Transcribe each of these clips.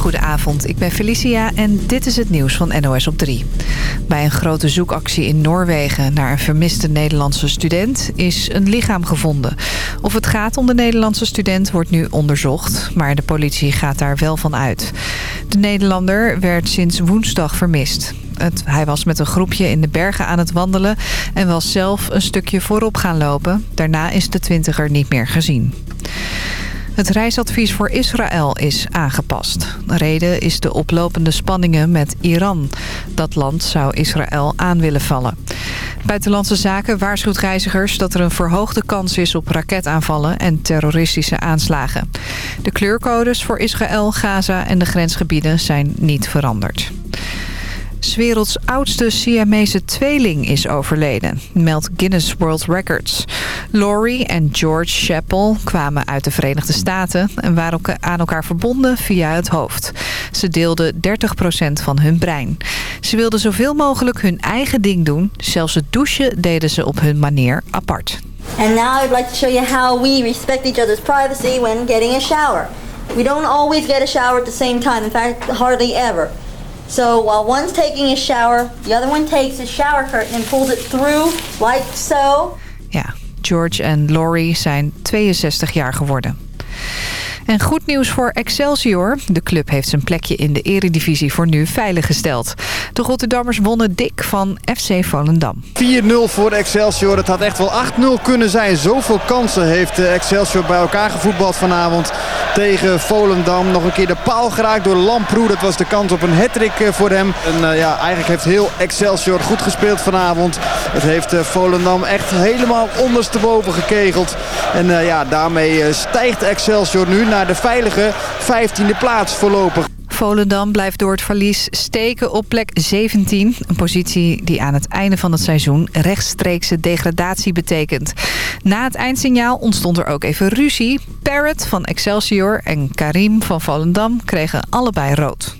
Goedenavond, ik ben Felicia en dit is het nieuws van NOS op 3. Bij een grote zoekactie in Noorwegen naar een vermiste Nederlandse student is een lichaam gevonden. Of het gaat om de Nederlandse student wordt nu onderzocht, maar de politie gaat daar wel van uit. De Nederlander werd sinds woensdag vermist. Hij was met een groepje in de bergen aan het wandelen en was zelf een stukje voorop gaan lopen. Daarna is de twintiger niet meer gezien. Het reisadvies voor Israël is aangepast. De reden is de oplopende spanningen met Iran. Dat land zou Israël aan willen vallen. Buitenlandse Zaken waarschuwt reizigers dat er een verhoogde kans is op raketaanvallen en terroristische aanslagen. De kleurcodes voor Israël, Gaza en de grensgebieden zijn niet veranderd. 's werelds oudste Siamese tweeling is overleden, meldt Guinness World Records. Laurie en George Chappell kwamen uit de Verenigde Staten en waren aan elkaar verbonden via het hoofd. Ze deelden 30% van hun brein. Ze wilden zoveel mogelijk hun eigen ding doen. Zelfs het douchen deden ze op hun manier apart. And now I'd like to show you how we respect each other's privacy when getting a shower. We don't always get a shower at the same time. In fact, hardly ever. So while one's taking a shower, the other one takes a shower curtain and pulls it through like so. Ja, George en Lori zijn 62 jaar geworden. En goed nieuws voor Excelsior. De club heeft zijn plekje in de eredivisie voor nu veiliggesteld. De Rotterdammers wonnen dik van FC Volendam. 4-0 voor Excelsior. Het had echt wel 8-0 kunnen zijn. Zoveel kansen heeft Excelsior bij elkaar gevoetbald vanavond tegen Volendam. Nog een keer de paal geraakt door Lamproe. Dat was de kans op een hattrick voor hem. En ja, eigenlijk heeft heel Excelsior goed gespeeld vanavond. Het heeft Volendam echt helemaal ondersteboven gekegeld. En ja, daarmee stijgt Excelsior nu naar de veilige 15e plaats voorlopig. Volendam blijft door het verlies steken op plek 17. Een positie die aan het einde van het seizoen rechtstreekse degradatie betekent. Na het eindsignaal ontstond er ook even ruzie. Parrot van Excelsior en Karim van Volendam kregen allebei rood.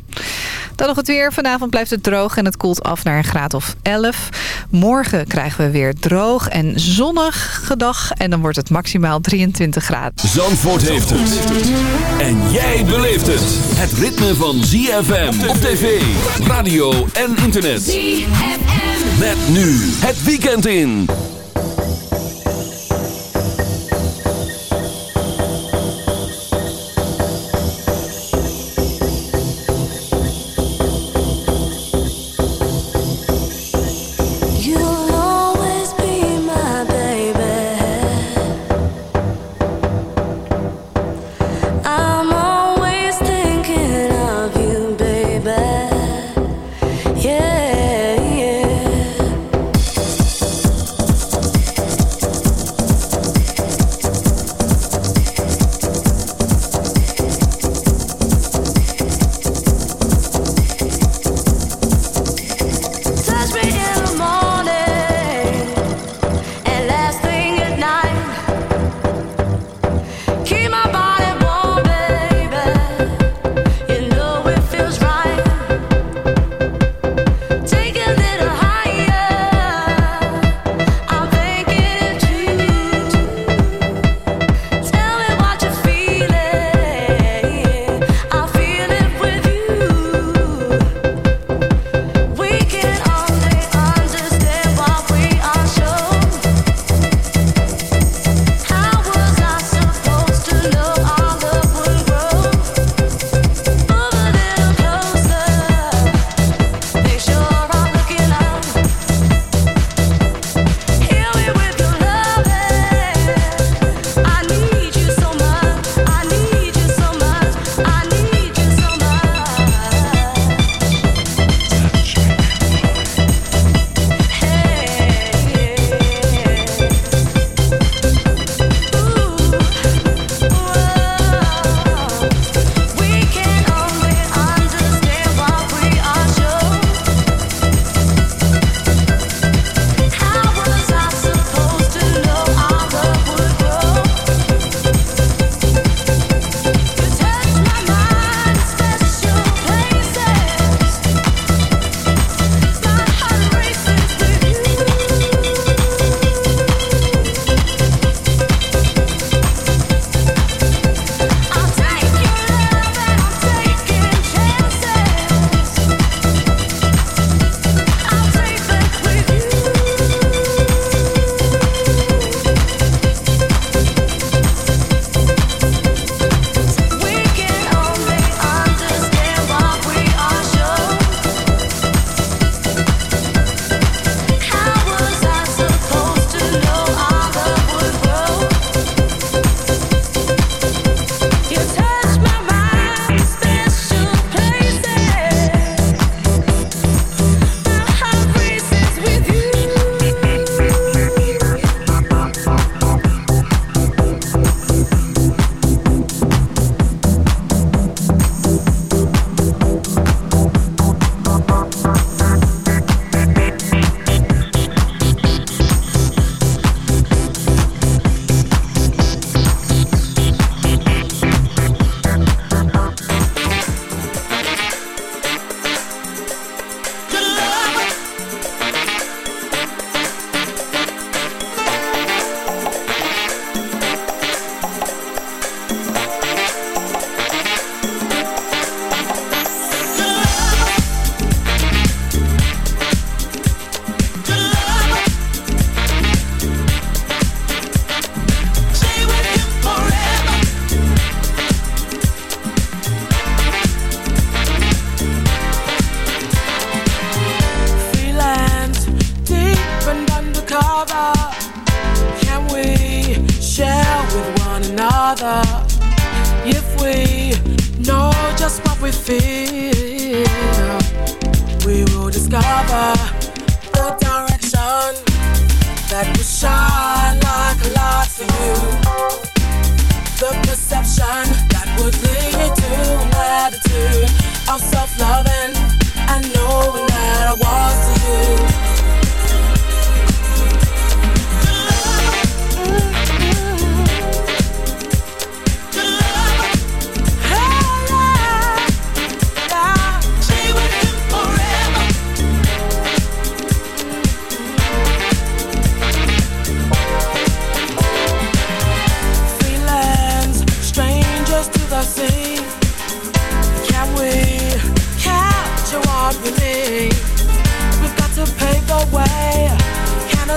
Dan nog het weer. Vanavond blijft het droog en het koelt af naar een graad of 11. Morgen krijgen we weer droog en zonnige dag. En dan wordt het maximaal 23 graden. Zandvoort heeft het. En jij beleeft het. Het ritme van ZFM op tv, radio en internet. ZFM. Met nu het weekend in.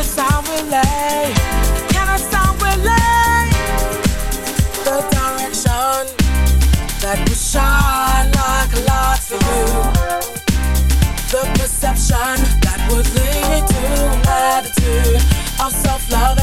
Sound relay? Can a sound relay? The direction that will shine like a light for you. The perception that would lead to an attitude of self-loving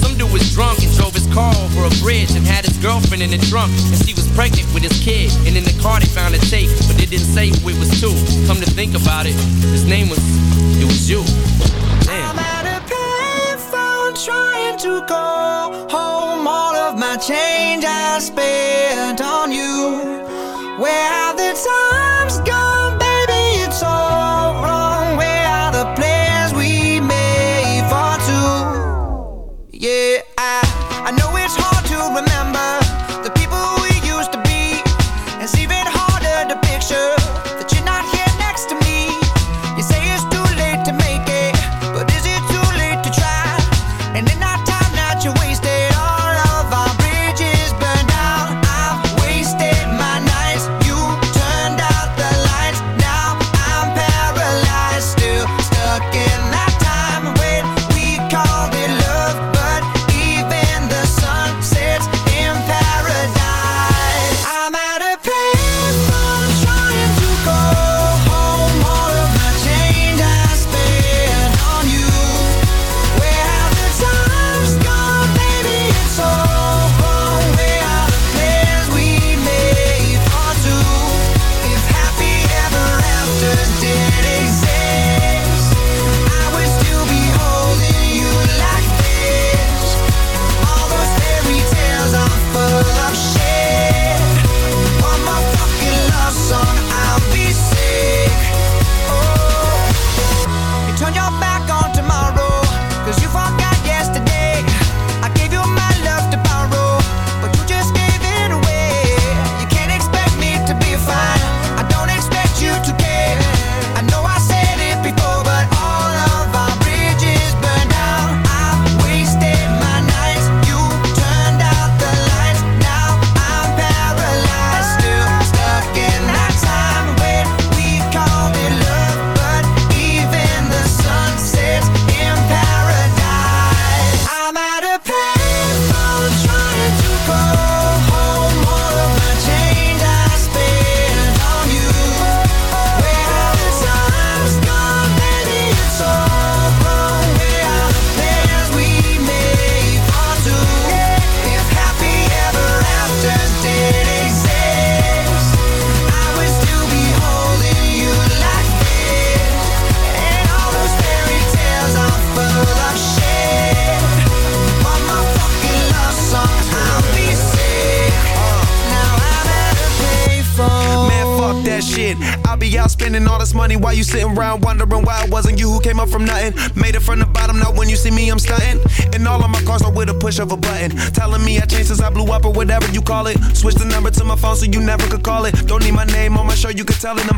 Some dude was drunk and drove his car over a bridge and had his girlfriend in the trunk. And she was pregnant with his kid. And in the car they found a tape, but it didn't say who it was to. Come to think about it, his name was, it was you. Damn. I'm at a payphone trying to call home all of my change I spent on you. Where have the times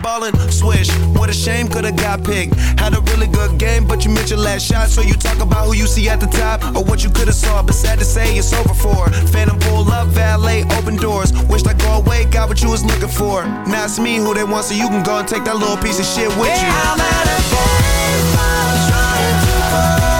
ballin', swish. What a shame, could've got picked. Had a really good game, but you missed your last shot. So you talk about who you see at the top or what you could've saw. But sad to say, it's over for. Phantom pull up, valet, open doors. Wished I go away, got what you was looking for. Now it's me who they want, so you can go and take that little piece of shit with yeah, you. I'm at a trying to fall.